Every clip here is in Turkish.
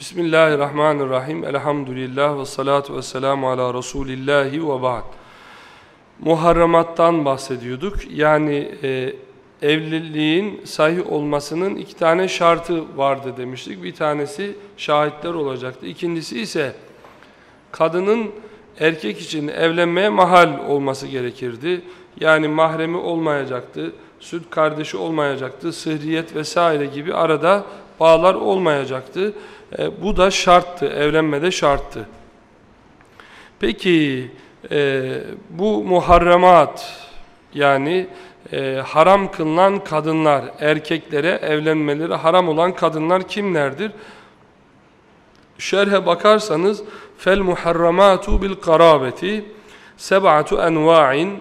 Bismillahirrahmanirrahim. Elhamdülillah ve salatu ve selamu ala Resulillahi ve ba'd. Muharremattan bahsediyorduk. Yani e, evliliğin sahih olmasının iki tane şartı vardı demiştik. Bir tanesi şahitler olacaktı. İkincisi ise kadının erkek için evlenmeye mahal olması gerekirdi. Yani mahremi olmayacaktı, süt kardeşi olmayacaktı, sıhriyet vesaire gibi arada bağlar olmayacaktı. E, bu da şarttı, evlenmede şarttı. Peki e, bu muharremat yani e, haram kılınan kadınlar, erkeklere evlenmeleri haram olan kadınlar kimlerdir? Şerhe bakarsanız fel muharramatu bil karabeti seb'atu enva'in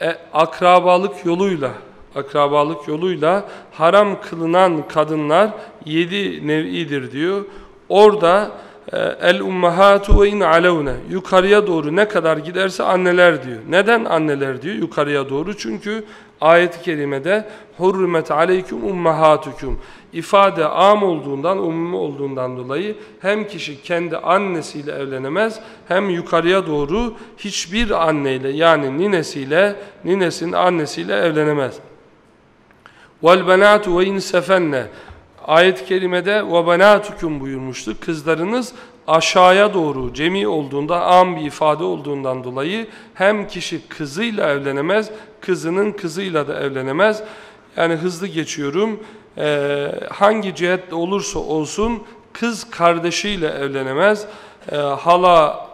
e, akrabalık yoluyla akrabalık yoluyla haram kılınan kadınlar yedi nev'idir diyor. Orada e, el ummahatu ve in alevne yukarıya doğru ne kadar giderse anneler diyor. Neden anneler diyor yukarıya doğru? Çünkü ayet-i kerimede hurrimet aleyküm ummahatukum ifade am olduğundan, umumi olduğundan dolayı hem kişi kendi annesiyle evlenemez hem yukarıya doğru hiçbir anneyle yani ninesiyle, ninesinin annesiyle evlenemez. Vel benatu ve in sefenne Ayet-i kerimede وَبَنَاتُكُمْ buyurmuştu. Kızlarınız aşağıya doğru cemi olduğunda, am bir ifade olduğundan dolayı hem kişi kızıyla evlenemez, kızının kızıyla da evlenemez. Yani hızlı geçiyorum. Ee, hangi cihette olursa olsun kız kardeşiyle evlenemez. Ee, hala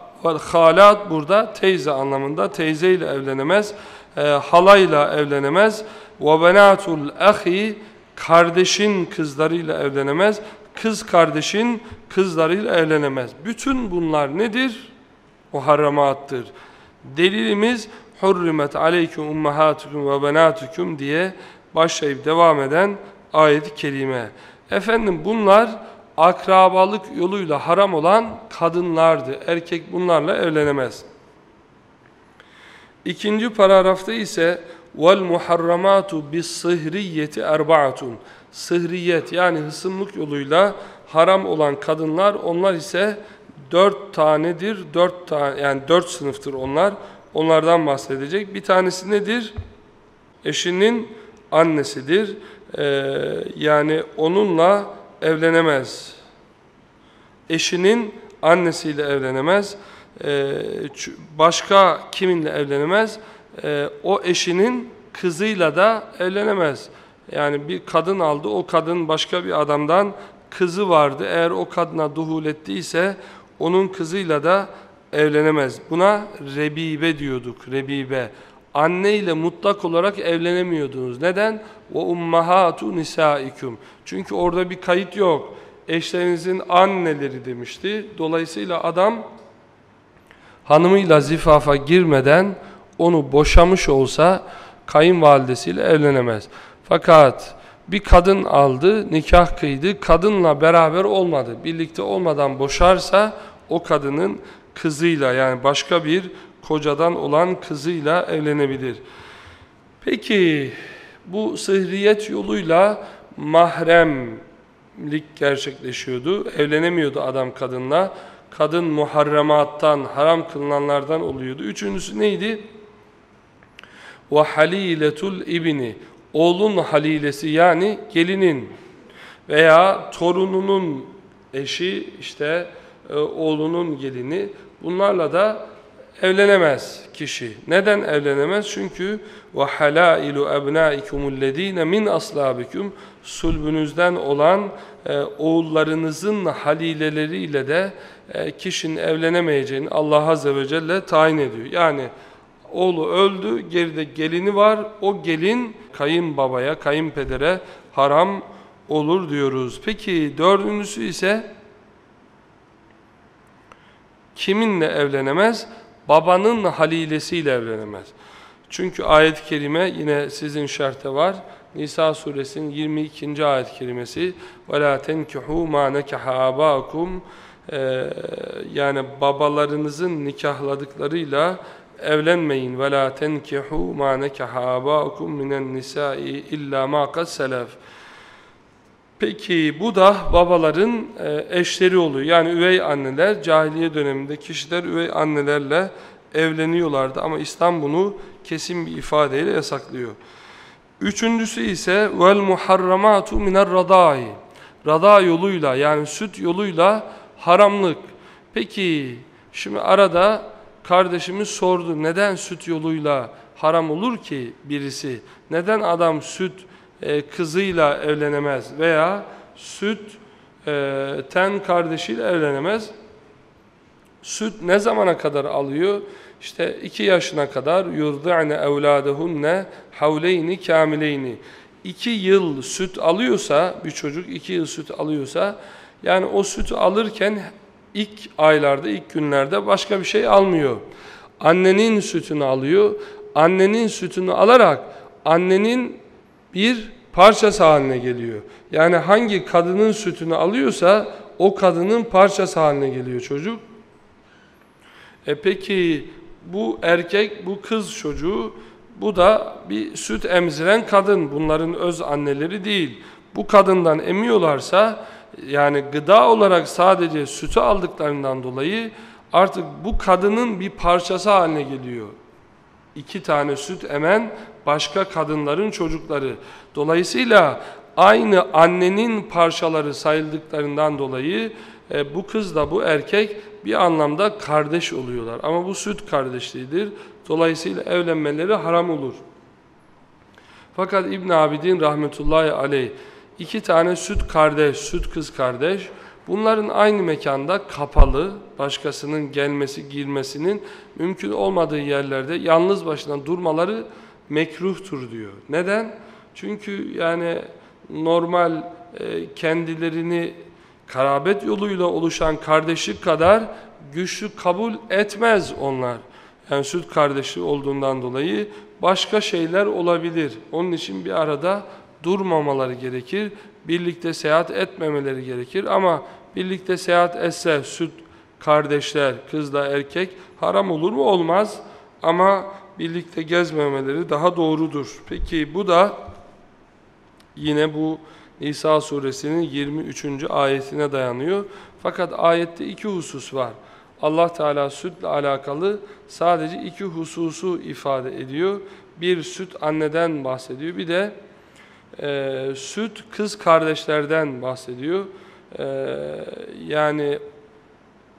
halat burada teyze anlamında teyzeyle evlenemez. Ee, halayla evlenemez. وَبَنَاتُ الْأَخِي Kardeşin kızlarıyla evlenemez. Kız kardeşin kızlarıyla evlenemez. Bütün bunlar nedir? Muharramattır. Delilimiz hurrimet aleyküm ummahatukum ve benatukum diye başlayıp devam eden ayet-i kerime. Efendim bunlar akrabalık yoluyla haram olan kadınlardı. Erkek bunlarla evlenemez. İkinci paragrafta ise vel muharramatu bis sıhriyeti erbaatun. Sıhriyet yani hısımlık yoluyla haram olan kadınlar onlar ise dört tanedir. Dört tane yani dört sınıftır onlar. Onlardan bahsedecek. Bir tanesi nedir? Eşinin annesidir. Ee, yani onunla evlenemez. Eşinin annesiyle evlenemez. Ee, başka kiminle evlenemez? E, o eşinin kızıyla da evlenemez. Yani bir kadın aldı, o kadın başka bir adamdan kızı vardı. Eğer o kadına duhul ettiyse onun kızıyla da evlenemez. Buna rebibe diyorduk, rebibe. Anne ile mutlak olarak evlenemiyordunuz. Neden? O ummahatu nisaikum. Çünkü orada bir kayıt yok. Eşlerinizin anneleri demişti. Dolayısıyla adam hanımıyla zifafa girmeden onu boşamış olsa kayınvalidesiyle evlenemez. Fakat bir kadın aldı, nikah kıydı, kadınla beraber olmadı. Birlikte olmadan boşarsa o kadının kızıyla yani başka bir kocadan olan kızıyla evlenebilir. Peki bu sıhriyet yoluyla mahremlik gerçekleşiyordu. Evlenemiyordu adam kadınla. Kadın muharremattan, haram kılınanlardan oluyordu. Üçüncüsü neydi? Ve haliletul ibni oğlun halilesi yani gelinin veya torununun eşi işte e, oğlunun gelini bunlarla da evlenemez kişi. Neden evlenemez? Çünkü ve halailu ebnaikumul min aslabikum sulbünüzden olan e, oğullarınızın halileleriyle de e, kişinin evlenemeyeceğini Allah azze ve celle tayin ediyor. Yani oğlu öldü, geride gelini var. O gelin kayınbabaya, kayınpedere haram olur diyoruz. Peki dördüncüsü ise kiminle evlenemez? Babanın halilesiyle evlenemez. Çünkü ayet-i kerime yine sizin şerhte var. Nisa suresinin 22. ayet-i kerimesi وَلَا تَنْكِحُوا مَا نَكَحَ آبَاكُمْ Yani babalarınızın nikahladıklarıyla evlenmeyin ve la tenkihu ma nekaha abaukum minen nisai illa ma kad. Peki bu da babaların e, eşleri oluyor. Yani üvey anneler cahiliye döneminde kişiler üvey annelerle evleniyorlardı ama İslam bunu kesin bir ifadeyle yasaklıyor. Üçüncüsü ise vel muharramatu miner radai. Rada yoluyla yani süt yoluyla haramlık. Peki şimdi arada kardeşimiz sordu neden süt yoluyla haram olur ki birisi? Neden adam süt e, kızıyla evlenemez veya süt e, ten kardeşiyle evlenemez? Süt ne zamana kadar alıyor? İşte iki yaşına kadar yurdi'ne evladehunne havleyni kamileyni. İki yıl süt alıyorsa, bir çocuk iki yıl süt alıyorsa, yani o sütü alırken ilk aylarda, ilk günlerde başka bir şey almıyor. Annenin sütünü alıyor. Annenin sütünü alarak annenin bir parçası haline geliyor. Yani hangi kadının sütünü alıyorsa o kadının parçası haline geliyor çocuk. E peki bu erkek, bu kız çocuğu, bu da bir süt emziren kadın. Bunların öz anneleri değil. Bu kadından emiyorlarsa yani gıda olarak sadece sütü aldıklarından dolayı artık bu kadının bir parçası haline geliyor. İki tane süt emen başka kadınların çocukları. Dolayısıyla aynı annenin parçaları sayıldıklarından dolayı e, bu kız da bu erkek bir anlamda kardeş oluyorlar. Ama bu süt kardeşliğidir. Dolayısıyla evlenmeleri haram olur. Fakat İbn Abidin rahmetullahi aleyh iki tane süt kardeş, süt kız kardeş bunların aynı mekanda kapalı, başkasının gelmesi, girmesinin mümkün olmadığı yerlerde yalnız başına durmaları mekruhtur diyor. Neden? Çünkü yani normal e, kendilerini karabet yoluyla oluşan kardeşlik kadar güçlü kabul etmez onlar. Yani süt kardeşi olduğundan dolayı başka şeyler olabilir. Onun için bir arada durmamaları gerekir. Birlikte seyahat etmemeleri gerekir ama birlikte seyahat etse süt kardeşler, kızla erkek haram olur mu? Olmaz. Ama birlikte gezmemeleri daha doğrudur. Peki bu da yine bu Nisa suresinin 23. ayetine dayanıyor. Fakat ayette iki husus var. Allah Teala sütle alakalı sadece iki hususu ifade ediyor. Bir süt anneden bahsediyor. Bir de e, süt kız kardeşlerden bahsediyor. E, yani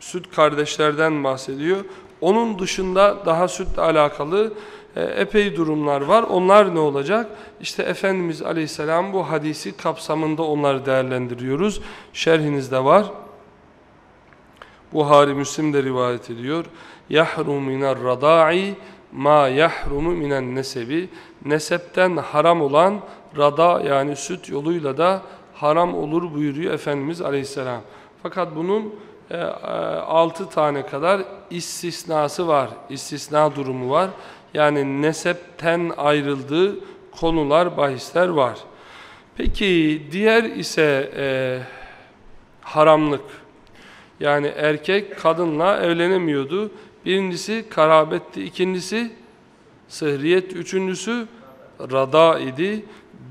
süt kardeşlerden bahsediyor. Onun dışında daha sütle alakalı e, epey durumlar var. Onlar ne olacak? İşte Efendimiz Aleyhisselam bu hadisi kapsamında onları değerlendiriyoruz. Şerhinizde var. Buhari Müslim de rivayet ediyor. Yahrum minar rada'i ma yahrumu minen nesebi. Nesepten haram olan rada yani süt yoluyla da haram olur buyuruyor Efendimiz Aleyhisselam. Fakat bunun e, e, 6 tane kadar istisnası var. İstisna durumu var. Yani nesepten ayrıldığı konular, bahisler var. Peki diğer ise e, haramlık. Yani erkek kadınla evlenemiyordu. Birincisi karabetti, ikincisi sıhriyet, üçüncüsü rada idi.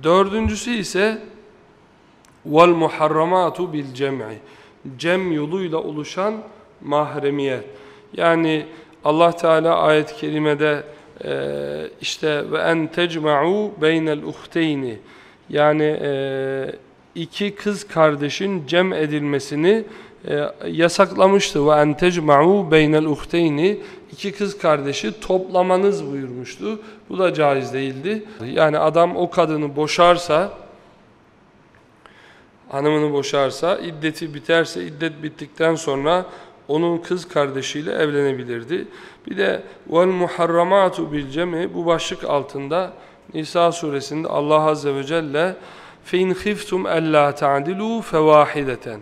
Dördüncüsü ise vel muharramatu bil cem'i. Cem yoluyla oluşan mahremiyet. Yani Allah Teala ayet-i kerimede e, işte ve en tecma'u beynel uhteyni yani e, iki kız kardeşin cem edilmesini e, yasaklamıştı. Ve en tecma'u beynel uhteyni iki kız kardeşi toplamanız buyurmuştu. Bu da caiz değildi. Yani adam o kadını boşarsa hanımını boşarsa, iddeti biterse, iddet bittikten sonra onun kız kardeşiyle evlenebilirdi. Bir de vel muharramatu bil cemi bu başlık altında Nisa suresinde Allah azze ve celle fe in khiftum alla ta'dilu fewahideten.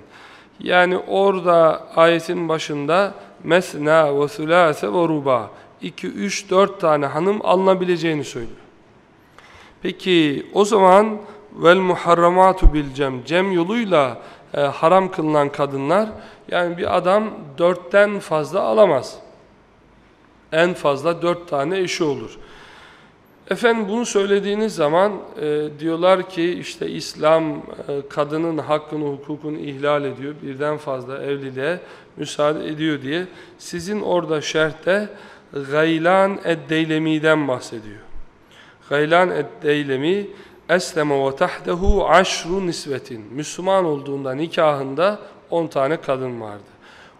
Yani orada ayetin başında mesna ve sulase ve ruba 2 3 4 tane hanım alınabileceğini söylüyor. Peki o zaman vel muharramatu bil cem cem yoluyla e, haram kılınan kadınlar yani bir adam dörtten fazla alamaz. En fazla dört tane eşi olur. Efendim bunu söylediğiniz zaman e, diyorlar ki işte İslam e, kadının hakkını, hukukunu ihlal ediyor. Birden fazla evliliğe müsaade ediyor diye. Sizin orada şerhte Gaylan Eddeylemi'den bahsediyor. Gaylan Eddeylemi Esleme ve tahdehu aşru nisvetin. Müslüman olduğunda nikahında 10 tane kadın vardı.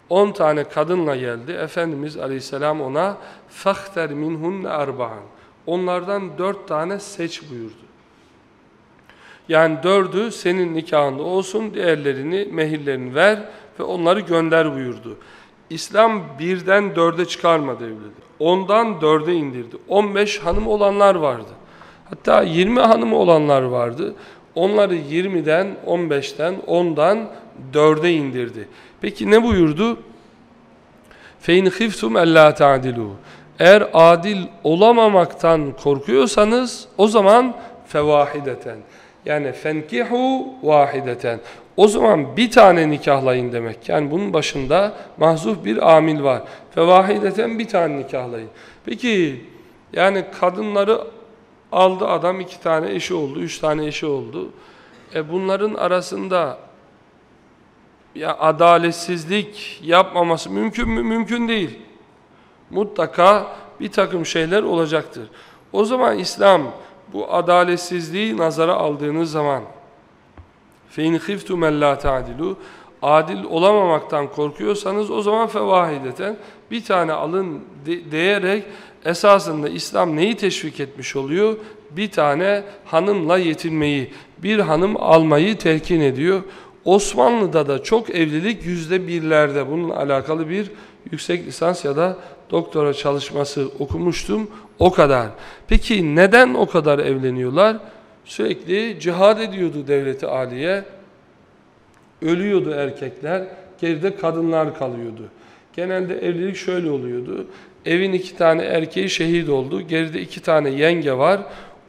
10 tane kadınla geldi. Efendimiz Aleyhisselam ona فَخْتَرْ مِنْهُنَّ اَرْبَعًا Onlardan dört tane seç buyurdu. Yani dördü senin nikahında olsun, diğerlerini, mehirlerini ver ve onları gönder buyurdu. İslam birden dörde çıkarmadı evliliği. Ondan dörde indirdi. 15 hanım olanlar vardı. Hatta 20 hanım olanlar vardı. Onları 20'den, 15'ten, 10'dan 4'e indirdi. Peki ne buyurdu? فَاِنْ خِفْتُمْ اَلَّا تَعْدِلُوا eğer adil olamamaktan korkuyorsanız o zaman fevahideten. Yani fenkihu vahideten. O zaman bir tane nikahlayın demek. Yani bunun başında mahzuf bir amil var. Fevahideten bir tane nikahlayın. Peki yani kadınları aldı adam iki tane eşi oldu, üç tane eşi oldu. E bunların arasında ya adaletsizlik yapmaması mümkün mü? Mümkün değil Mutlaka bir takım şeyler olacaktır. O zaman İslam bu adaletsizliği nazara aldığınız zaman فَاِنْ خِفْتُمْ اَلَّا تَعْدِلُوا Adil olamamaktan korkuyorsanız o zaman fevahideten bir tane alın de diyerek esasında İslam neyi teşvik etmiş oluyor? Bir tane hanımla yetinmeyi, bir hanım almayı telkin ediyor. Osmanlı'da da çok evlilik yüzde birlerde bununla alakalı bir yüksek lisans ya da doktora çalışması okumuştum. O kadar. Peki neden o kadar evleniyorlar? Sürekli cihad ediyordu devleti aliye. Ölüyordu erkekler. Geride kadınlar kalıyordu. Genelde evlilik şöyle oluyordu. Evin iki tane erkeği şehit oldu. Geride iki tane yenge var.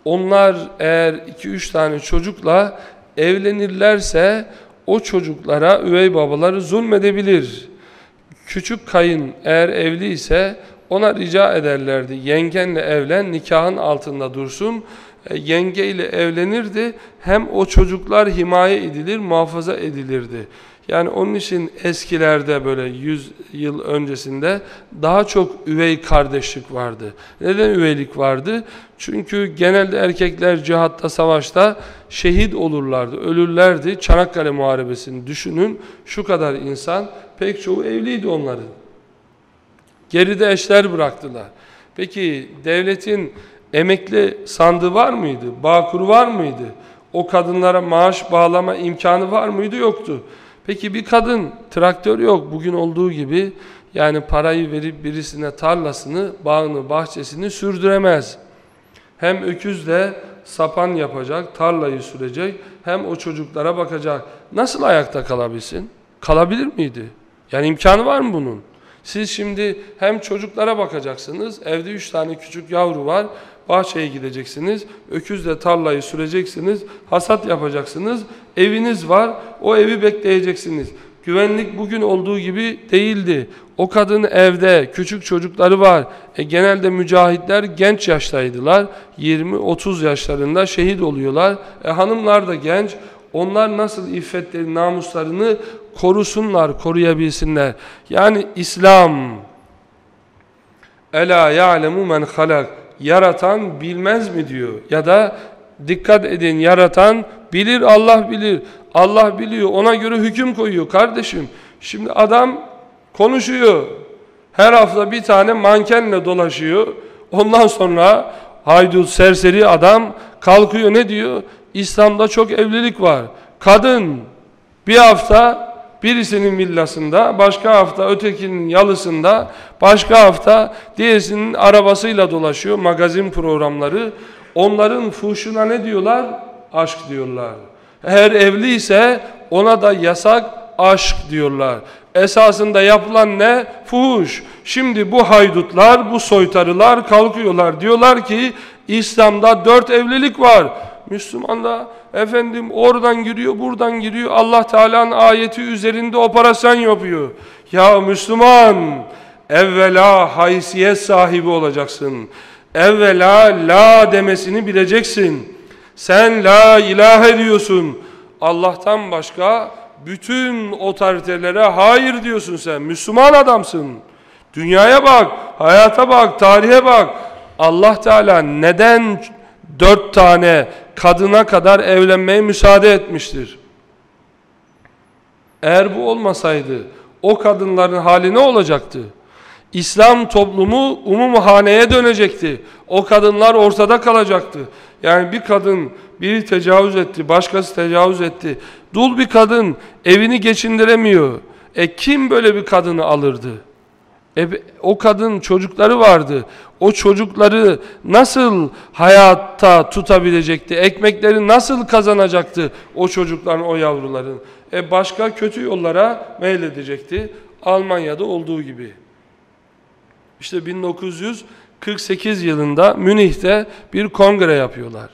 Onlar eğer iki üç tane çocukla evlenirlerse o çocuklara üvey babaları zulmedebilir. Küçük kayın eğer evli ise ona rica ederlerdi. Yengenle evlen, nikahın altında dursun. E, yenge ile evlenirdi. Hem o çocuklar himaye edilir, muhafaza edilirdi. Yani onun için eskilerde böyle 100 yıl öncesinde daha çok üvey kardeşlik vardı. Neden üveylik vardı? Çünkü genelde erkekler cihatta, savaşta şehit olurlardı, ölürlerdi. Çanakkale Muharebesi'ni düşünün. Şu kadar insan, pek çoğu evliydi onların. Geride eşler bıraktılar. Peki devletin emekli sandığı var mıydı? Bağkur var mıydı? O kadınlara maaş bağlama imkanı var mıydı? Yoktu. Peki bir kadın traktör yok bugün olduğu gibi yani parayı verip birisine tarlasını, bağını, bahçesini sürdüremez. Hem öküzle sapan yapacak, tarlayı sürecek, hem o çocuklara bakacak. Nasıl ayakta kalabilsin? Kalabilir miydi? Yani imkanı var mı bunun? Siz şimdi hem çocuklara bakacaksınız, evde üç tane küçük yavru var, bahçeye gideceksiniz, öküzle tarlayı süreceksiniz, hasat yapacaksınız, eviniz var, o evi bekleyeceksiniz. Güvenlik bugün olduğu gibi değildi. O kadın evde, küçük çocukları var. E, genelde mücahitler genç yaştaydılar. 20-30 yaşlarında şehit oluyorlar. E, hanımlar da genç. Onlar nasıl iffetleri, namuslarını korusunlar, koruyabilsinler. Yani İslam Ela ya'lemu men halak yaratan bilmez mi diyor. Ya da dikkat edin yaratan bilir Allah bilir. Allah biliyor ona göre hüküm koyuyor kardeşim. Şimdi adam konuşuyor. Her hafta bir tane mankenle dolaşıyor. Ondan sonra haydut serseri adam kalkıyor ne diyor? İslam'da çok evlilik var. Kadın bir hafta birisinin villasında, başka hafta ötekinin yalısında, başka hafta diğerisinin arabasıyla dolaşıyor. Magazin programları. Onların fuhşuna ne diyorlar? Aşk diyorlar. Eğer evli ise ona da yasak aşk diyorlar. Esasında yapılan ne? Fuhuş. Şimdi bu haydutlar, bu soytarılar kalkıyorlar. Diyorlar ki İslam'da dört evlilik var. Müslüman da efendim oradan giriyor buradan giriyor Allah Teala'nın ayeti üzerinde operasyon yapıyor. Ya Müslüman evvela haysiyet sahibi olacaksın. Evvela la demesini bileceksin. Sen la ilahe diyorsun. Allah'tan başka bütün otoritelere hayır diyorsun sen. Müslüman adamsın. Dünyaya bak, hayata bak, tarihe bak. Allah Teala neden dört tane kadına kadar evlenmeye müsaade etmiştir? Eğer bu olmasaydı o kadınların hali ne olacaktı? İslam toplumu umumhaneye dönecekti. O kadınlar ortada kalacaktı. Yani bir kadın biri tecavüz etti, başkası tecavüz etti. Dul bir kadın evini geçindiremiyor. E kim böyle bir kadını alırdı? E, o kadın çocukları vardı. O çocukları nasıl hayatta tutabilecekti? Ekmekleri nasıl kazanacaktı o çocukların, o yavruların? E başka kötü yollara meyledecekti. Almanya'da olduğu gibi. İşte 1948 yılında Münih'te bir kongre yapıyorlar.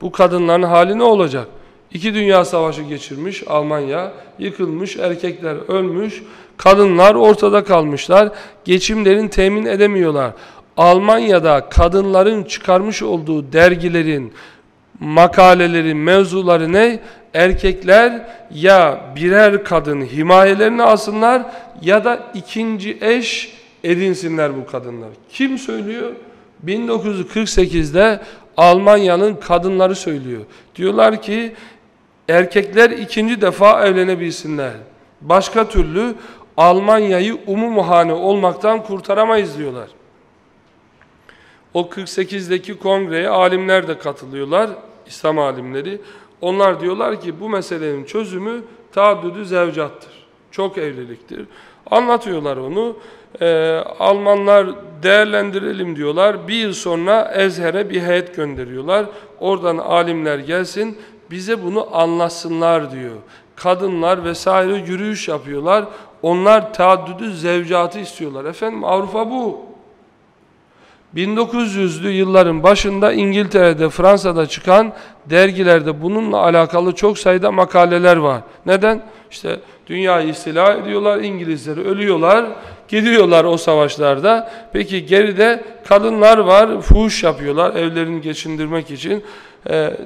Bu kadınların hali ne olacak? İki dünya savaşı geçirmiş Almanya, yıkılmış, erkekler ölmüş, kadınlar ortada kalmışlar, geçimlerin temin edemiyorlar. Almanya'da kadınların çıkarmış olduğu dergilerin makaleleri, mevzuları ne? Erkekler ya birer kadın himayelerini alsınlar ya da ikinci eş edinsinler bu kadınlar. Kim söylüyor? 1948'de Almanya'nın kadınları söylüyor. Diyorlar ki erkekler ikinci defa evlenebilsinler. Başka türlü Almanya'yı umumuhane olmaktan kurtaramayız diyorlar. O 48'deki kongreye alimler de katılıyorlar, İslam alimleri. Onlar diyorlar ki bu meselenin çözümü taaddüdü zevcattır. Çok evliliktir. Anlatıyorlar onu. Ee, Almanlar değerlendirelim diyorlar. Bir yıl sonra Ezher'e bir heyet gönderiyorlar. Oradan alimler gelsin bize bunu anlatsınlar diyor. Kadınlar vesaire yürüyüş yapıyorlar. Onlar taaddüdü zevcatı istiyorlar. Efendim Avrupa bu. 1900'lü yılların başında İngiltere'de, Fransa'da çıkan dergilerde bununla alakalı çok sayıda makaleler var. Neden? İşte dünyayı istila ediyorlar, İngilizleri ölüyorlar, gidiyorlar o savaşlarda. Peki geride kadınlar var, fuhuş yapıyorlar evlerini geçindirmek için. Ee,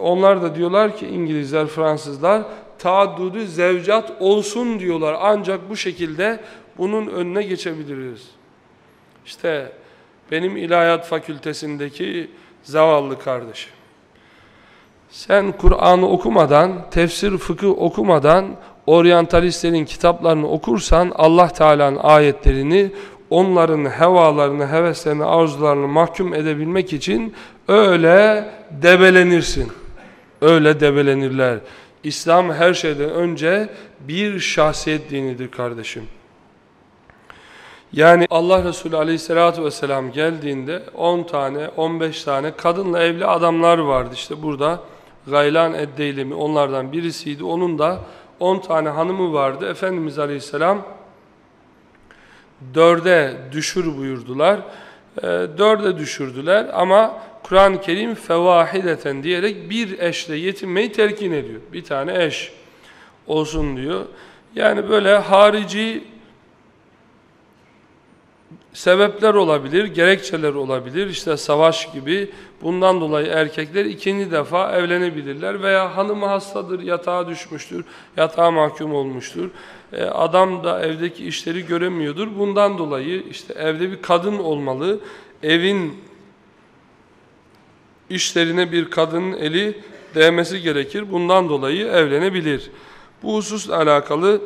onlar da diyorlar ki İngilizler, Fransızlar taaddüdü zevcat olsun diyorlar. Ancak bu şekilde bunun önüne geçebiliriz. İşte benim ilahiyat fakültesindeki zavallı kardeşim. Sen Kur'an'ı okumadan, tefsir fıkıh okumadan, oryantalistlerin kitaplarını okursan Allah Teala'nın ayetlerini, onların hevalarını, heveslerini, arzularını mahkum edebilmek için öyle debelenirsin. Öyle debelenirler. İslam her şeyden önce bir şahsiyet dinidir kardeşim. Yani Allah Resulü aleyhissalatü vesselam geldiğinde 10 tane 15 tane kadınla evli adamlar vardı. İşte burada Gaylan Eddeylemi onlardan birisiydi. Onun da 10 tane hanımı vardı. Efendimiz aleyhisselam dörde düşür buyurdular. E, dörde düşürdüler ama Kur'an-ı Kerim fevahideten diyerek bir eşle yetinmeyi telkin ediyor. Bir tane eş olsun diyor. Yani böyle harici sebepler olabilir, gerekçeler olabilir. İşte savaş gibi bundan dolayı erkekler ikinci defa evlenebilirler veya hanımı hastadır, yatağa düşmüştür, yatağa mahkum olmuştur. E, adam da evdeki işleri göremiyordur. Bundan dolayı işte evde bir kadın olmalı. Evin işlerine bir kadının eli değmesi gerekir. Bundan dolayı evlenebilir. Bu hususla alakalı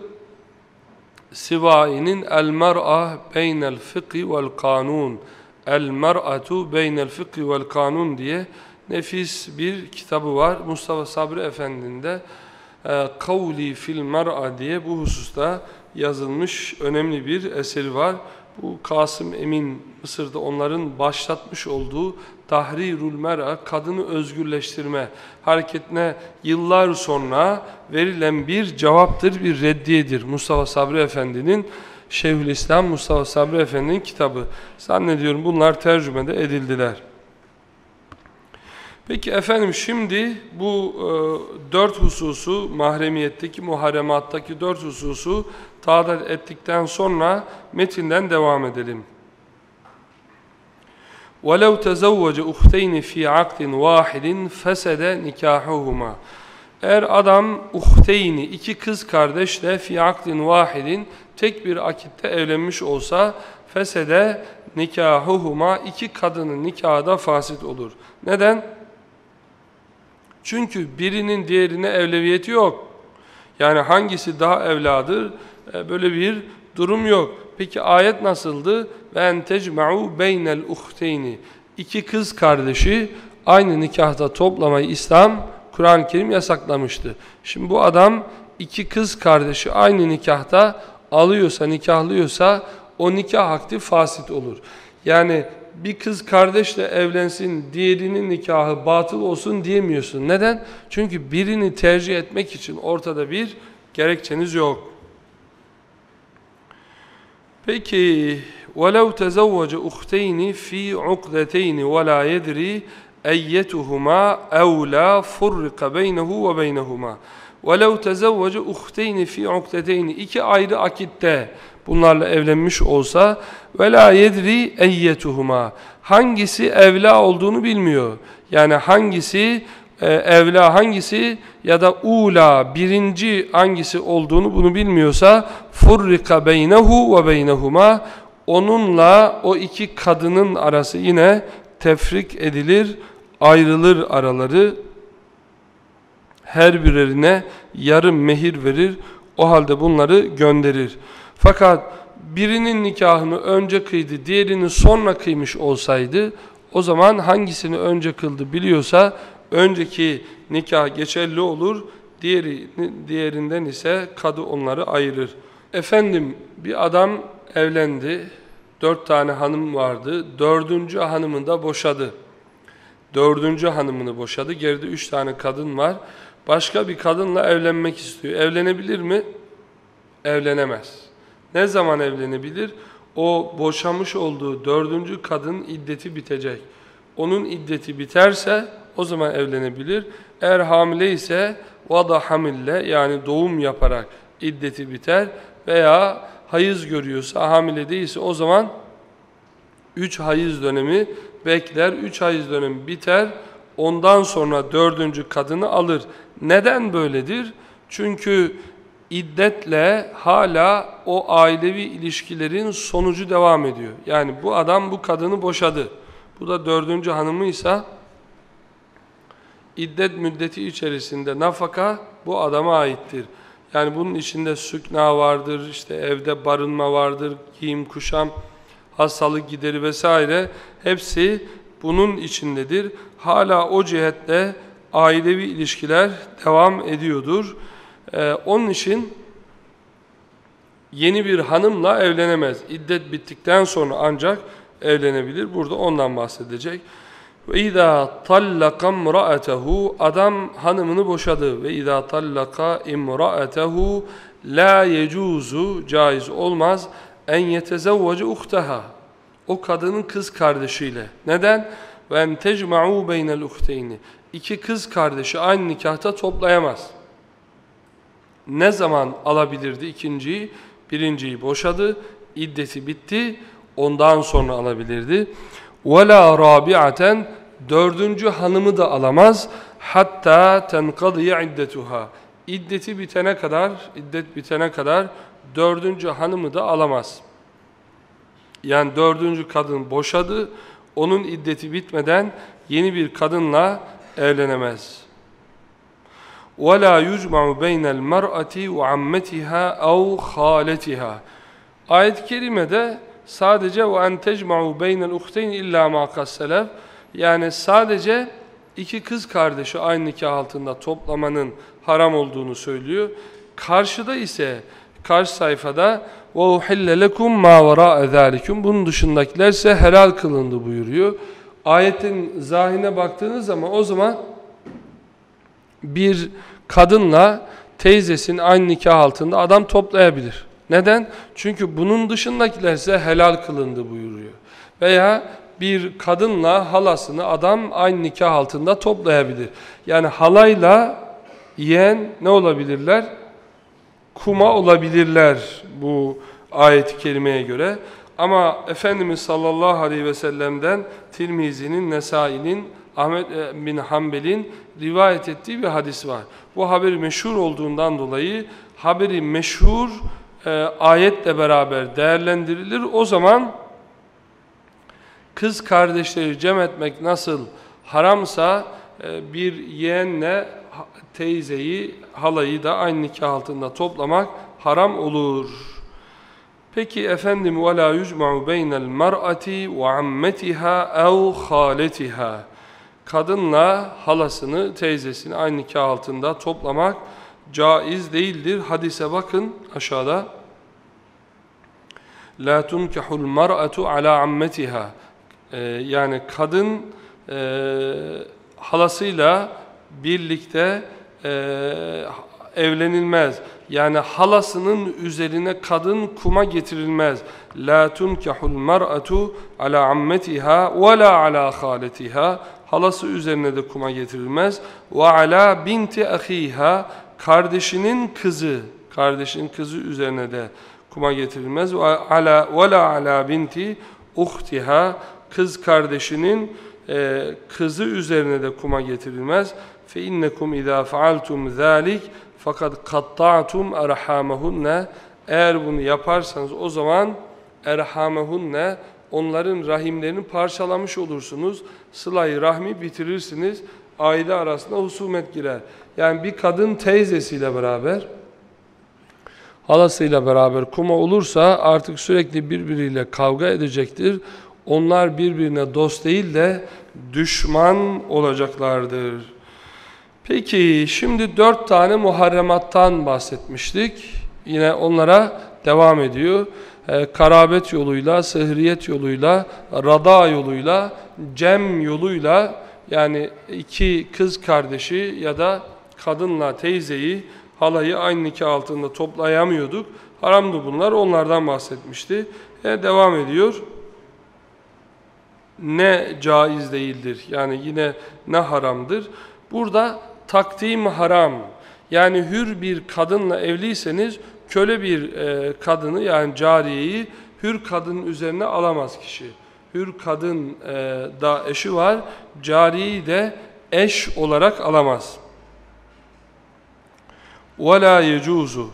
Sivai'nin El-Mer'a beynel fıkhi vel kanun El-Mer'atu beynel fıkhi vel kanun diye nefis bir kitabı var. Mustafa Sabri Efendi'nin de e, Kavli fil Mer'a diye bu hususta yazılmış önemli bir eseri var. Bu Kasım Emin Mısır'da onların başlatmış olduğu Tahrirul Mera, kadını özgürleştirme hareketine yıllar sonra verilen bir cevaptır, bir reddiyedir. Mustafa Sabri Efendi'nin Şeyhülislam Mustafa Sabri Efendi'nin kitabı. Zannediyorum bunlar tercümede edildiler. Peki efendim şimdi bu e, dört hususu, mahremiyetteki, muharemattaki dört hususu tadat ettikten sonra metinden devam edelim. وَلَوْ تَزَوَّجَ اُخْتَيْنِ ف۪ي عَقْدٍ وَاحِدٍ فَسَدَ نِكَاحُهُمَا Eğer adam uhteyni, iki kız kardeşle fi akdin vahidin tek bir akitte evlenmiş olsa fesede nikahuhuma iki kadının nikahı da fasit olur. Neden? Çünkü birinin diğerine evleviyeti yok. Yani hangisi daha evladır? E, böyle bir durum yok. Peki ayet nasıldı? Ve en tecma'u beynel uhteyni. İki kız kardeşi aynı nikahta toplamayı İslam Kur'an-ı Kerim yasaklamıştı. Şimdi bu adam iki kız kardeşi aynı nikahta alıyorsa, nikahlıyorsa o nikah akdi fasit olur. Yani bir kız kardeşle evlensin, diğerinin nikahı batıl olsun diyemiyorsun. Neden? Çünkü birini tercih etmek için ortada bir gerekçeniz yok. Peki وَلَوْ تَزَوَّجَ اُخْتَيْنِ ف۪ي عُقْدَتَيْنِ وَلَا يَدْرِي اَيَّتُهُمَا اَوْلَا فُرِّقَ بَيْنَهُ وَبَيْنَهُمَا وَلَوْ تَزَوَّجَ اُخْتَيْنِ ف۪ي عُقْدَتَيْنِ İki ayrı akitte bunlarla evlenmiş olsa وَلَا يَدْرِي اَيَّتُهُمَا Hangisi evla olduğunu bilmiyor. Yani hangisi e, evla hangisi ya da ula birinci hangisi olduğunu bunu bilmiyorsa furrika beynehu ve beynehuma onunla o iki kadının arası yine tefrik edilir, ayrılır araları. Her birerine yarım mehir verir, o halde bunları gönderir. Fakat birinin nikahını önce kıydı, diğerini sonra kıymış olsaydı, o zaman hangisini önce kıldı biliyorsa önceki nikah geçerli olur, diğeri, diğerinden ise kadı onları ayırır. Efendim bir adam evlendi, dört tane hanım vardı, dördüncü hanımını da boşadı. Dördüncü hanımını boşadı, geride üç tane kadın var. Başka bir kadınla evlenmek istiyor. Evlenebilir mi? Evlenemez. Ne zaman evlenebilir? O boşamış olduğu dördüncü kadın iddeti bitecek. Onun iddeti biterse o zaman evlenebilir. Eğer hamile ise vada hamille yani doğum yaparak iddeti biter veya hayız görüyorsa hamile değilse o zaman 3 hayız dönemi bekler. 3 hayız dönemi biter. Ondan sonra dördüncü kadını alır. Neden böyledir? Çünkü iddetle hala o ailevi ilişkilerin sonucu devam ediyor. Yani bu adam bu kadını boşadı. Bu da dördüncü hanımıysa iddet müddeti içerisinde nafaka bu adama aittir. Yani bunun içinde sükna vardır, işte evde barınma vardır, giyim, kuşam, hastalık gideri vesaire hepsi bunun içindedir. Hala o cihetle ailevi ilişkiler devam ediyordur. Ee, onun için yeni bir hanımla evlenemez. İddet bittikten sonra ancak evlenebilir. Burada ondan bahsedecek. Ve izâ tallaka adam hanımını boşadı. Ve izâ tallaka imra'atehu la yecuzu caiz olmaz en yetezevvece uhtaha o kadının kız kardeşiyle. Neden? Ve en tecma'u beynel uhteyni. İki kız kardeşi aynı nikahta toplayamaz. Ne zaman alabilirdi ikinciyi? Birinciyi boşadı, iddeti bitti, ondan sonra alabilirdi. وَلَا رَابِعَةً Dördüncü hanımı da alamaz. Hatta tenkadiye iddetuha. İddeti bitene kadar, iddet bitene kadar dördüncü hanımı da alamaz. Yani dördüncü kadın boşadı, onun iddeti bitmeden yeni bir kadınla evlenemez. وَلَا يُجْمَعُ بَيْنَ الْمَرْأَةِ وَعَمَّتِهَا اَوْ خَالَتِهَا Ayet-i kerimede sadece وَاَنْ تَجْمَعُ بَيْنَ الْاُخْتَيْنِ اِلَّا مَا قَسَّلَفْ Yani sadece iki kız kardeşi aynı nikah altında toplamanın haram olduğunu söylüyor. Karşıda ise karşı sayfada وَاُحِلَّ لَكُمْ مَا وَرَاءَ ذَٰلِكُمْ Bunun dışındakiler ise helal kılındı buyuruyor. Ayetin zahine baktığınız zaman o zaman bir kadınla teyzesinin aynı nikah altında adam toplayabilir. Neden? Çünkü bunun dışındakiler ise helal kılındı buyuruyor. Veya bir kadınla halasını adam aynı nikah altında toplayabilir. Yani halayla yeğen ne olabilirler? Kuma olabilirler bu ayet-i kerimeye göre. Ama Efendimiz sallallahu aleyhi ve sellem'den Tirmizi'nin, Nesai'nin, Ahmet e, bin Hanbel'in rivayet ettiği bir hadis var. Bu haberi meşhur olduğundan dolayı haberi meşhur e, ayetle beraber değerlendirilir. O zaman kız kardeşleri cem etmek nasıl haramsa e, bir yeğenle teyzeyi, halayı da aynı nikah altında toplamak haram olur. Peki efendim وَلَا يُجْمَعُ بَيْنَ الْمَرْأَةِ وَعَمَّتِهَا اَوْ خَالَتِهَا Kadınla halasını, teyzesini aynı nikah altında toplamak caiz değildir. Hadise bakın aşağıda. La tunkahul mar'atu ala ammetiha. Ee, yani kadın e, halasıyla birlikte e, evlenilmez. Yani halasının üzerine kadın kuma getirilmez. La tunkahul mar'atu ala ammetiha ve la ala khaletiha. Halası üzerine de kuma getirilmez. Ve ala binti ahiha kardeşinin kızı, kardeşin kızı üzerine de kuma getirilmez. Ala ve la ala binti uhtiha kız kardeşinin e, kızı üzerine de kuma getirilmez. Fe innekum iza faaltum zalik fakat katta'tum erhamehunne eğer bunu yaparsanız o zaman erhamehunne onların rahimlerini parçalamış olursunuz. Sılayı rahmi bitirirsiniz. Aile arasında husumet girer. Yani bir kadın teyzesiyle beraber halasıyla beraber kuma olursa artık sürekli birbiriyle kavga edecektir. Onlar birbirine dost değil de düşman olacaklardır. Peki şimdi dört tane muharremattan bahsetmiştik. Yine onlara devam ediyor. Ee, karabet yoluyla, sıhriyet yoluyla, rada yoluyla, cem yoluyla yani iki kız kardeşi ya da kadınla teyzeyi, halayı aynı nikah altında toplayamıyorduk. Haramdı bunlar, onlardan bahsetmişti. E, devam ediyor. Ne caiz değildir, yani yine ne haramdır. Burada takdim haram. Yani hür bir kadınla evliyseniz köle bir e, kadını yani cariyeyi hür kadının üzerine alamaz kişi Hür kadın e, da eşi var, cariyeyi de eş olarak alamaz. وَلَا يَجُوزُ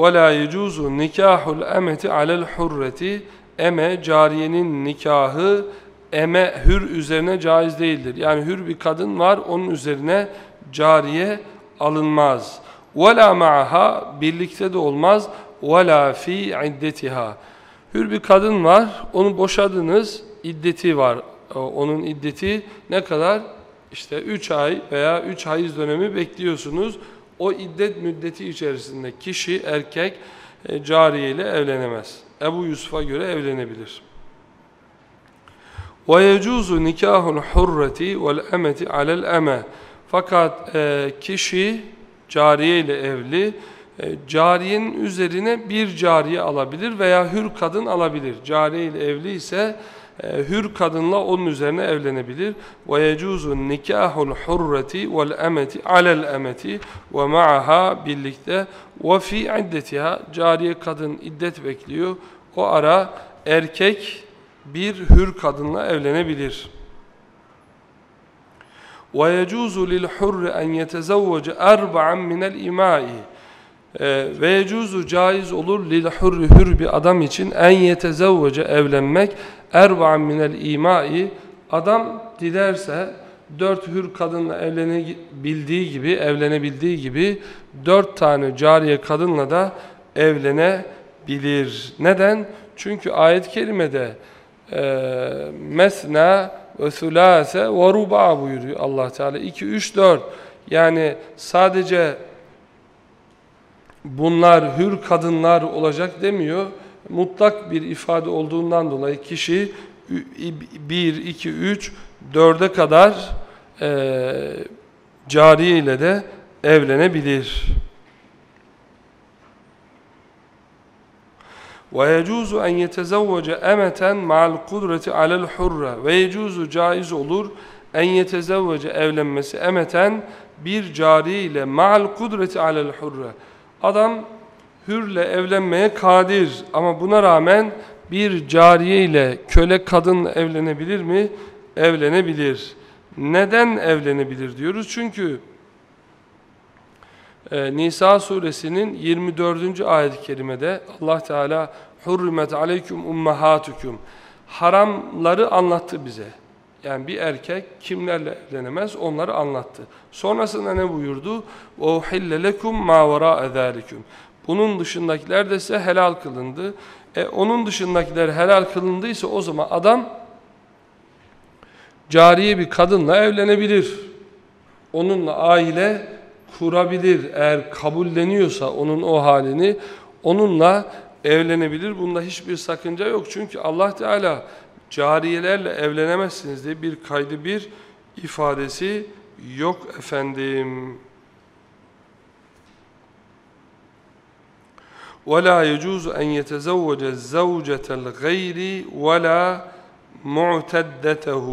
وَلَا يَجُوزُ نِكَاحُ الْأَمَةِ عَلَى الْحُرَّةِ Eme, cariyenin nikahı eme hür üzerine caiz değildir. Yani hür bir kadın var, onun üzerine cariye alınmaz. وَلَا مَعَهَا Birlikte de olmaz. وَلَا ف۪ي عِدَّتِهَا Hür bir kadın var, onu boşadınız, iddeti var. Onun iddeti ne kadar? İşte 3 ay veya 3 hayız dönemi bekliyorsunuz. O iddet müddeti içerisinde kişi, erkek e, cariye ile evlenemez. Ebu Yusuf'a göre evlenebilir. وَيَجُوزُ نِكَاهُ الْحُرَّةِ وَالْأَمَةِ عَلَى الْأَمَةِ Fakat e, kişi cariye ile evli, e, cariyenin üzerine bir cariye alabilir veya hür kadın alabilir. Cariye ile evli ise e, hür kadınla onun üzerine evlenebilir. وَيَجُوزُ النِّكَاهُ الْحُرَّةِ وَالْأَمَةِ عَلَى الْأَمَةِ وَمَعَهَا birlikte وَفِي عِدَّتِهَا Cariye kadın iddet bekliyor. O ara erkek bir hür kadınla evlenebilir. وَيَجُوزُ لِلْحُرِّ أَنْ يَتَزَوَّجَ أَرْبَعًا مِنَ الْاِمَائِ ve yecuzu caiz olur lil hurri hür bir adam için en yetezevvece evlenmek erba'an minel imai adam dilerse dört hür kadınla evlenebildiği gibi evlenebildiği gibi dört tane cariye kadınla da evlenebilir. Neden? Çünkü ayet-i kerimede e, mesna ve sülase ve ruba buyuruyor allah Teala. 2, 3, 4 yani sadece bunlar hür kadınlar olacak demiyor. Mutlak bir ifade olduğundan dolayı kişi 1, 2, 3, 4'e kadar e, cariye ile de evlenebilir. وَيَجُوزُ اَنْ يَتَزَوَّجَ اَمَةً مَعَ الْقُدْرَةِ عَلَى الْحُرَّةِ Ve yecuzu caiz olur en yetezevvece evlenmesi emeten bir cari ile ma'al kudreti alel hurre. Adam hürle evlenmeye kadir ama buna rağmen bir cariye ile köle kadın evlenebilir mi? Evlenebilir. Neden evlenebilir diyoruz? Çünkü e, Nisa suresinin 24. ayet-i kerimede Allah Teala hurrimet aleyküm ummahatukum haramları anlattı bize. Yani bir erkek kimlerle evlenemez onları anlattı. Sonrasında ne buyurdu? وَاُحِلَّ لَكُمْ مَا وَرَاءَ ذَٰلِكُمْ Bunun dışındakiler de ise helal kılındı. E, onun dışındakiler helal kılındıysa o zaman adam cariye bir kadınla evlenebilir. Onunla aile kurabilir. Eğer kabulleniyorsa onun o halini onunla evlenebilir. Bunda hiçbir sakınca yok. Çünkü Allah Teala cariyelerle evlenemezsiniz diye bir kaydı bir ifadesi yok efendim. وَلَا يَجُوزُ أَنْ يَتَزَوَّجَ الزَّوْجَةَ الْغَيْرِ وَلَا مُعْتَدَّتَهُ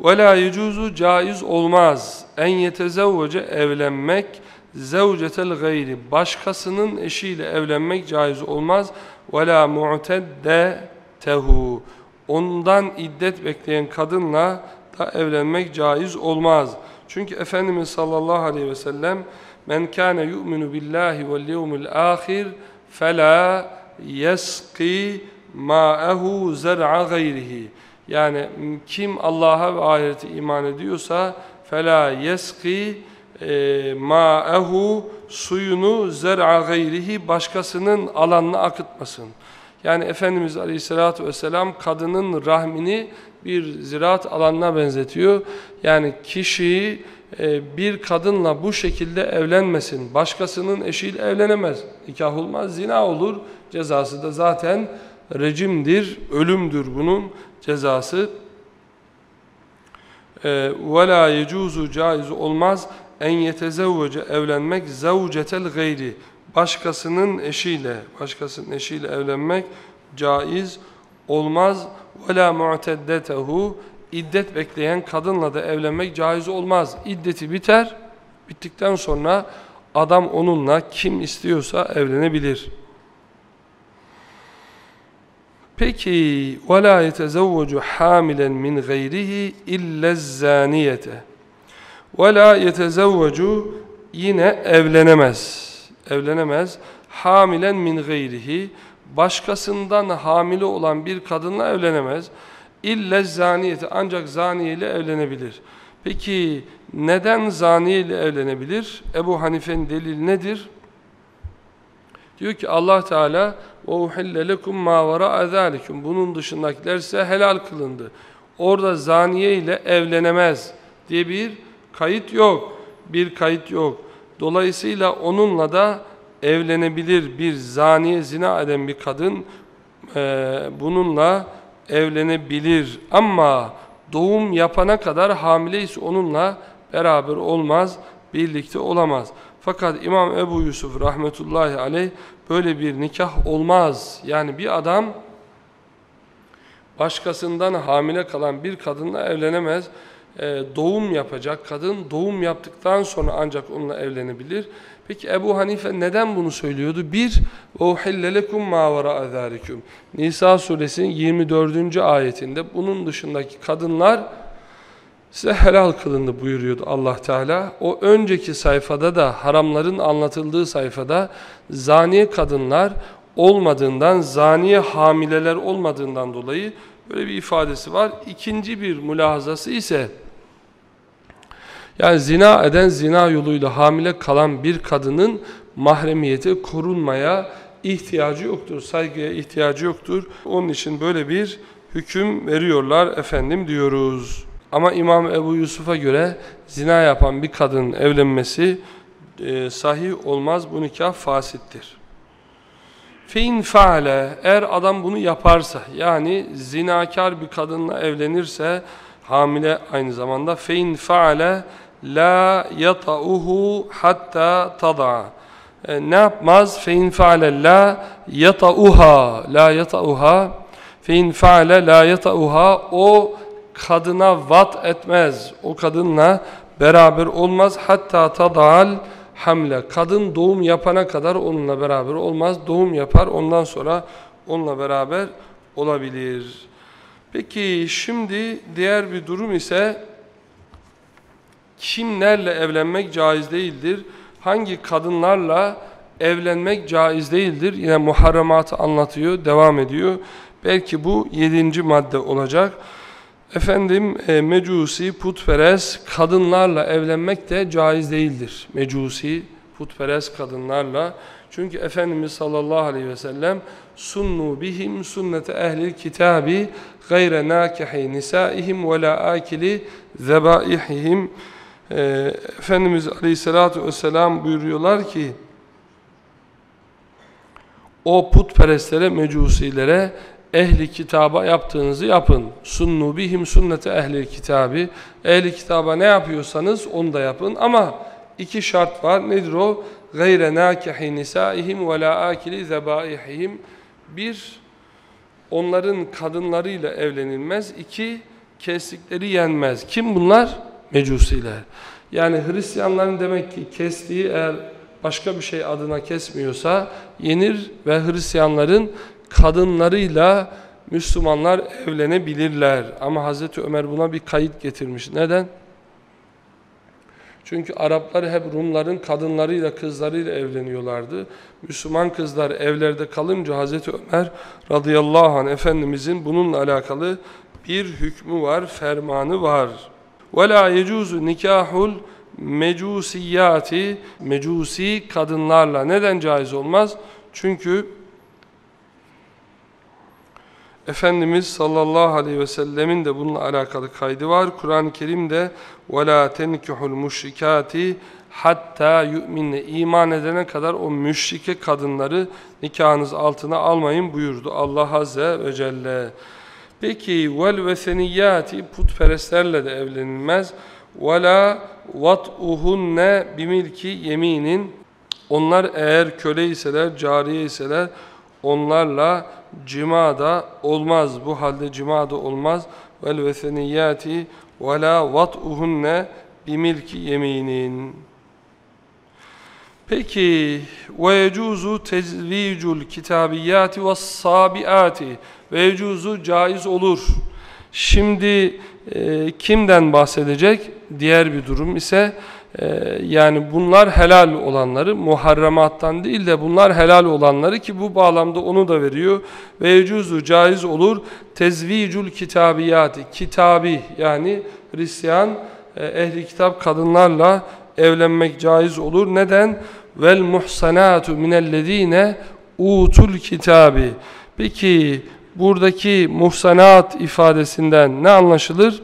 وَلَا يَجُوزُ caiz olmaz en yetezevvece evlenmek zevcetel gayri başkasının eşiyle evlenmek caiz olmaz ve la mu'teddetehu ondan iddet bekleyen kadınla da evlenmek caiz olmaz. Çünkü Efendimiz sallallahu aleyhi ve sellem men kâne yu'minu billahi vel yevmil âhir felâ yesqi ma'ehu zer'a gayrihi yani kim Allah'a ve ahirete iman ediyorsa fela yeski e, ma'ehu suyunu zer'a gayrihi başkasının alanına akıtmasın. Yani Efendimiz Aleyhisselatü Vesselam kadının rahmini bir ziraat alanına benzetiyor. Yani kişi e, bir kadınla bu şekilde evlenmesin. Başkasının eşiyle evlenemez. Nikah olmaz, zina olur. Cezası da zaten rejimdir, ölümdür bunun cezası. وَلَا ee, يَجُوزُ caiz olmaz en yetezevvece evlenmek zavcetel gayri başkasının eşiyle başkasının eşiyle evlenmek caiz olmaz ve la mu'teddetehu iddet bekleyen kadınla da evlenmek caiz olmaz. İddeti biter. Bittikten sonra adam onunla kim istiyorsa evlenebilir. Peki وَلَا يَتَزَوَّجُ حَامِلًا مِنْ غَيْرِهِ اِلَّا الزَّانِيَةَ وَلَا يَتَزَوَّجُ yine evlenemez. Evlenemez. Hamilen min gayrihi başkasından hamile olan bir kadınla evlenemez. İlle zaniyeti ancak zaniye ile evlenebilir. Peki neden zaniye ile evlenebilir? Ebu Hanife'nin delil nedir? Diyor ki Allah Teala وَاُحِلَّ لَكُمْ مَا وَرَاءَ ذَٰلِكُمْ Bunun dışındakiler ise helal kılındı. Orada zaniye ile evlenemez diye bir kayıt yok. Bir kayıt yok. Dolayısıyla onunla da evlenebilir bir zaniye zina eden bir kadın e, bununla evlenebilir. Ama doğum yapana kadar hamileyse onunla beraber olmaz, birlikte olamaz. Fakat İmam Ebu Yusuf rahmetullahi aleyh böyle bir nikah olmaz. Yani bir adam başkasından hamile kalan bir kadınla evlenemez Ee, doğum yapacak kadın doğum yaptıktan sonra ancak onunla evlenebilir. Peki Ebu Hanife neden bunu söylüyordu? Bir, وَاُحِلَّ لَكُمْ مَا وَرَاءَ ذَٰلِكُمْ Nisa suresinin 24. ayetinde bunun dışındaki kadınlar size helal kılındı buyuruyordu Allah Teala. O önceki sayfada da haramların anlatıldığı sayfada zaniye kadınlar olmadığından, zaniye hamileler olmadığından dolayı böyle bir ifadesi var. İkinci bir mülahazası ise yani zina eden zina yoluyla hamile kalan bir kadının mahremiyeti korunmaya ihtiyacı yoktur, saygıya ihtiyacı yoktur. Onun için böyle bir hüküm veriyorlar efendim diyoruz. Ama İmam Ebu Yusuf'a göre zina yapan bir kadının evlenmesi e, sahih olmaz. Bu nikah fasittir. Fein faale eğer adam bunu yaparsa yani zinakar bir kadınla evlenirse hamile aynı zamanda fein faale la yata'uhu hatta tada e, ne yapmaz fein faale la yata'uha la yata'uha fein faale la yata'uha o kadına vat etmez. O kadınla beraber olmaz. Hatta tadal hamle. Kadın doğum yapana kadar onunla beraber olmaz. Doğum yapar ondan sonra onunla beraber olabilir. Peki şimdi diğer bir durum ise kimlerle evlenmek caiz değildir? Hangi kadınlarla evlenmek caiz değildir? Yine muharrematı anlatıyor, devam ediyor. Belki bu yedinci madde olacak. Efendim e, mecusi, putperest kadınlarla evlenmek de caiz değildir. Mecusi, putperest kadınlarla. Çünkü Efendimiz sallallahu aleyhi ve sellem sunnu bihim sünnete ehlil kitabi gayre nakihi nisaihim ve la akili zebaihihim e, Efendimiz aleyhissalatu vesselam buyuruyorlar ki o putperestlere, mecusilere ehli kitaba yaptığınızı yapın. Sunnu bihim sünnete ehli kitabı. Ehli kitaba ne yapıyorsanız onu da yapın. Ama iki şart var. Nedir o? Gayre nakihi nisaihim ve la akili zebaihihim. Bir, onların kadınlarıyla evlenilmez. İki, kestikleri yenmez. Kim bunlar? Mecusiler. Yani Hristiyanların demek ki kestiği eğer başka bir şey adına kesmiyorsa yenir ve Hristiyanların kadınlarıyla Müslümanlar evlenebilirler. Ama Hazreti Ömer buna bir kayıt getirmiş. Neden? Çünkü Araplar hep Rumların kadınlarıyla, kızlarıyla evleniyorlardı. Müslüman kızlar evlerde kalınca Hazreti Ömer radıyallahu anh Efendimizin bununla alakalı bir hükmü var, fermanı var. وَلَا يَجُوزُ nikahul mecusiyati mecusi kadınlarla neden caiz olmaz? Çünkü Efendimiz sallallahu aleyhi ve sellemin de bununla alakalı kaydı var. Kur'an-ı Kerim'de وَلَا تَنْكِحُ الْمُشْرِكَاتِ hatta yu'minne iman edene kadar o müşrike kadınları nikahınız altına almayın buyurdu Allah Azze ve Celle. Peki vel veseniyati putperestlerle de evlenilmez. Ve la vat'uhunne bimilki yeminin onlar eğer köle iseler, cariye iseler onlarla cima da olmaz. Bu halde cima da olmaz. Vel veseniyati ve la vat'uhunne bimilki yeminin. Peki ve yecuzu tezvicul kitabiyati ve sabiati ve yecuzu caiz olur. Şimdi e, kimden bahsedecek? Diğer bir durum ise e, yani bunlar helal olanları muharremattan değil de bunlar helal olanları ki bu bağlamda onu da veriyor. Ve yecuzu caiz olur tezvicul kitabiyati kitabi yani Hristiyan e, ehli kitap kadınlarla evlenmek caiz olur. Neden? Vel muhsanatu minellezine utul kitabi. Peki buradaki muhsanat ifadesinden ne anlaşılır?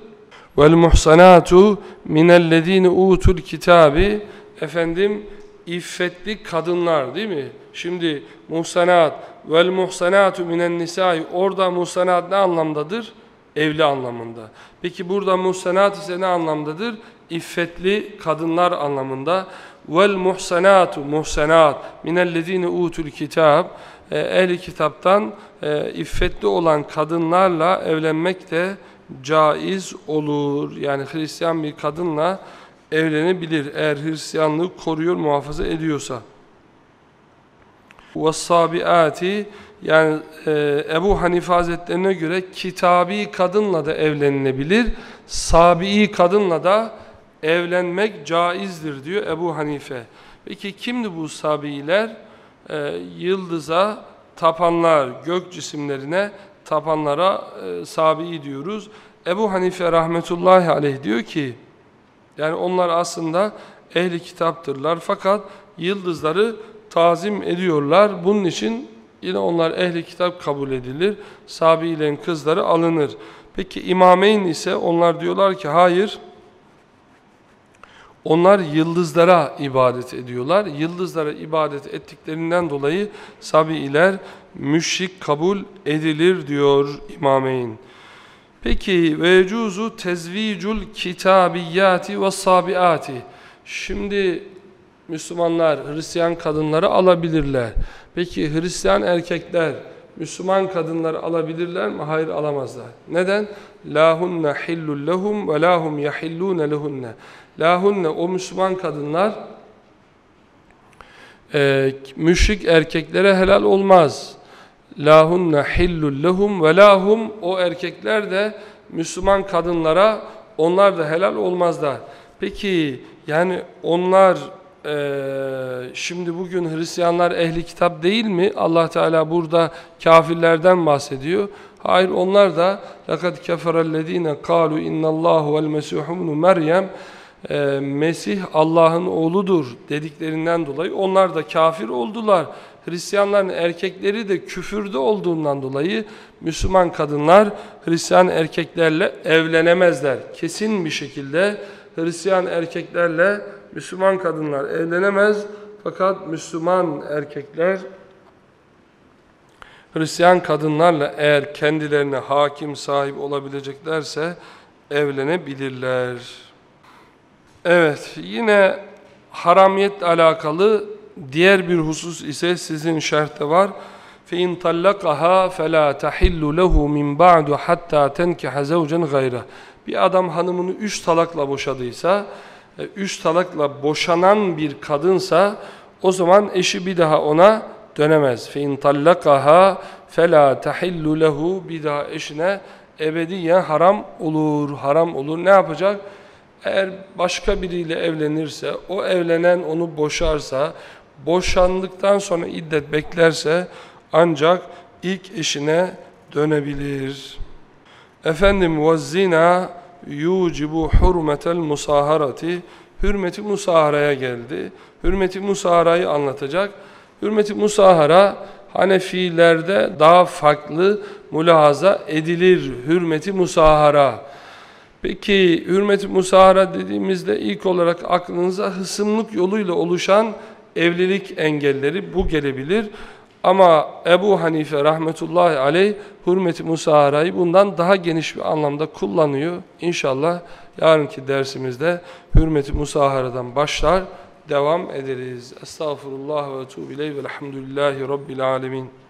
Vel muhsanatu minellezine utul kitabi. Efendim iffetli kadınlar değil mi? Şimdi muhsanat vel muhsanatu minen nisai orada muhsanat ne anlamdadır? Evli anlamında. Peki burada muhsanat ise ne anlamdadır? iffetli kadınlar anlamında vel muhsenatu muhsenat minellezine utul kitab ehli kitaptan e, iffetli olan kadınlarla evlenmek de caiz olur. Yani Hristiyan bir kadınla evlenebilir eğer Hristiyanlığı koruyor, muhafaza ediyorsa. وَالصَّابِعَاتِ Yani e, Ebu Hanife Hazretlerine göre kitabi kadınla da evlenilebilir, sabi'i kadınla da evlenmek caizdir diyor Ebu Hanife. Peki kimdi bu sabiler? Ee, yıldıza tapanlar, gök cisimlerine tapanlara e, sabi diyoruz. Ebu Hanife rahmetullahi aleyh diyor ki, yani onlar aslında ehli kitaptırlar fakat yıldızları tazim ediyorlar. Bunun için yine onlar ehli kitap kabul edilir. Sabilerin kızları alınır. Peki imameyn ise onlar diyorlar ki hayır, onlar yıldızlara ibadet ediyorlar. Yıldızlara ibadet ettiklerinden dolayı Sabi'iler müşrik kabul edilir diyor İmameyn. Peki ve cuzu tezvicul kitabiyati ve sabiati. Şimdi Müslümanlar Hristiyan kadınları alabilirler. Peki Hristiyan erkekler Müslüman kadınları alabilirler mi? Hayır alamazlar. Neden? La hunne hillul lehum ve la hum yahillune lehunne. Lahunne o Müslüman kadınlar e, müşrik erkeklere helal olmaz. Lahunne hillul lehum ve lahum o erkekler de Müslüman kadınlara onlar da helal olmazlar. Peki yani onlar e, şimdi bugün Hristiyanlar ehli kitap değil mi? Allah Teala burada kafirlerden bahsediyor. Hayır onlar da لَقَدْ كَفَرَ الَّذ۪ينَ قَالُوا اِنَّ اللّٰهُ وَالْمَسِيحُ بْنُ Meryem e, Mesih Allah'ın oğludur dediklerinden dolayı onlar da kafir oldular. Hristiyanların erkekleri de küfürde olduğundan dolayı Müslüman kadınlar Hristiyan erkeklerle evlenemezler. Kesin bir şekilde Hristiyan erkeklerle Müslüman kadınlar evlenemez. Fakat Müslüman erkekler Hristiyan kadınlarla eğer kendilerine hakim sahip olabileceklerse evlenebilirler. Evet yine haramiyetle alakalı diğer bir husus ise sizin şerhte var. فَاِنْ طَلَّقَهَا فَلَا تَحِلُّ لَهُ مِنْ بَعْدُ حَتَّى تَنْكِحَ زَوْجًا غَيْرَهُ Bir adam hanımını üç talakla boşadıysa, e, üç talakla boşanan bir kadınsa o zaman eşi bir daha ona dönemez. فَاِنْ طَلَّقَهَا فَلَا تَحِلُّ لَهُ Bir daha eşine ebediyen haram olur, haram olur. Ne yapacak? Eğer başka biriyle evlenirse, o evlenen onu boşarsa, boşandıktan sonra iddet beklerse ancak ilk eşine dönebilir. Efendim vazzina yucibu hurmetel musaharati hürmeti musaharaya geldi. Hürmeti musaharayı anlatacak. Hürmeti musahara Hanefilerde daha farklı mülahaza edilir hürmeti musahara. Peki hürmeti musahara dediğimizde ilk olarak aklınıza hısımlık yoluyla oluşan evlilik engelleri bu gelebilir. Ama Ebu Hanife rahmetullahi aleyh hürmeti musaharayı bundan daha geniş bir anlamda kullanıyor. İnşallah yarınki dersimizde hürmeti musaharadan başlar, devam ederiz. Estağfurullah ve etubu ileyh velhamdülillahi rabbil alemin.